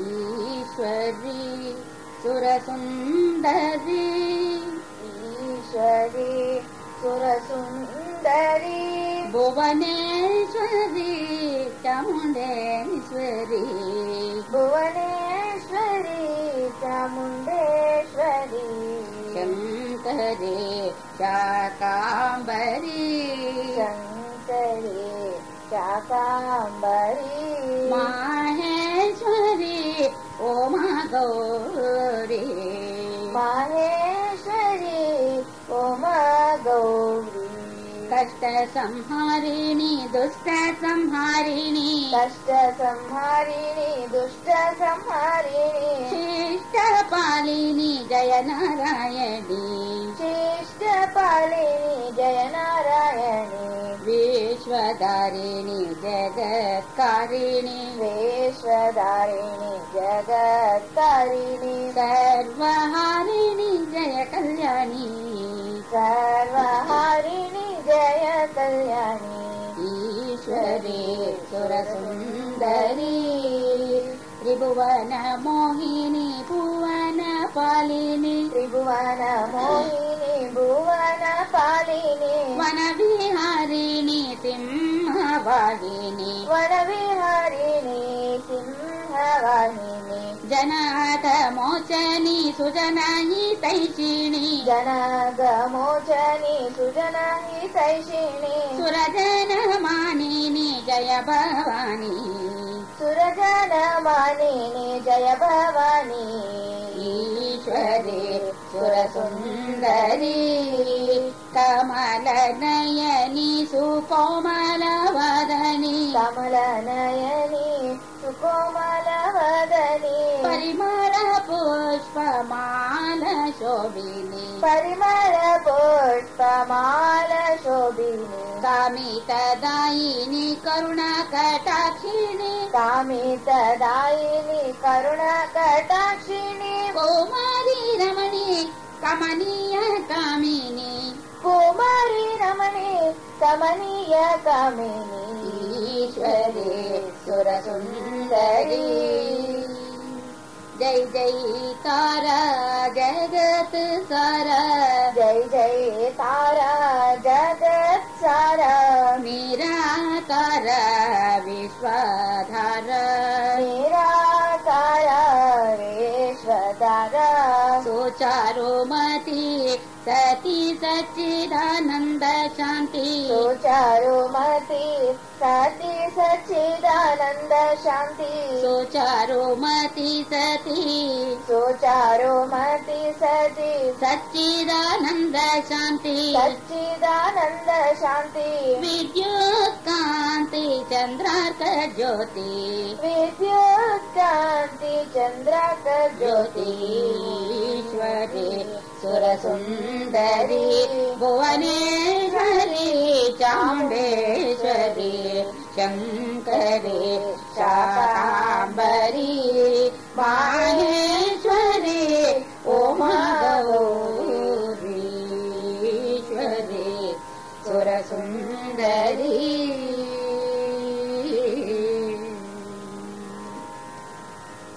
ईश्वरी सुरसुन्दरी ईश्वरी सुरसुन्दरी। भुवनेश्वरी चामुण्डेश्वरी। भुवनेश्वरी चामुण्डेश्वरी। शङ्करे शाकाम्बरी। शङ्करी शाकाम्बरी। माहेश्वरी ओमा गौरी माहेश्वरी उमा गौरी कष्टसंहारिणि दुष्टसंहारिणि कष्टसंहारिणि दुष्टसंहारिणि शिष्टपालिनि जय नारायणी। शिष्टपालिनि जय नारायणी विश्वदारिणि जगत्कारिणि विश्वदारिणि जगत्कारिणि सर्वहारिणि जय कल्याणी सर्वहारिणि जय कल्याणी ईश्वरे सुरसुन्दरी त्रिभुवन मोहिनी भुवन पालिनि त्रिभुवन मोहिनी भुवन पालिनि वनविहारिणि सिंहवाहिनि। वनविहारिणि सिंहवाहिनि। जनाथ मोचनि सुजनाहि तैषिणि। जनगमोचनि सुजनहि तैषिणि। सुरजन मानिनि जय भवानी। सुरजनमानिनि जय भवानी। ईश्वरे सुरसुन्दरी कमलनयनि सुकोमलवदनि। कमलनयनि सुकोमलवदनि। परिमळ पुष्पमाल शोभिनि। परिमल पुष्पमाल शोभिनि। कामितदायिनि करुणाकटाक्षिणि। कामितदायिनि करुणकटाक्षिणि। कौमारी रमणि कमनीय कामिनि कुमारी रमणे कमनीय कामिनी। ईश्वरे सुरसुन्दरी। जय जय तारा जगत् सारा। जय जय तारा जगत् सारा। निराकार विश्वाधार सुचारुमति सती सच्चिदानन्द शान्ति। सुचारुमति सति सच्चिदानन्द शान्ति। सुचारुमति सती सुचारुमति सति सच्चिदानन्द शान्ति। सच्चिदानन्द शान्ति। विद्युत् कान्ति चन्द्रार्क ज्योति। विद्युत् कान्ति चन्द्रक ज्योति सुर सुन्दरि भुवनेश्व चाण्डेश्वरि शङ्करे चाम्बरी बाहेश्व सुरसुन्दरी।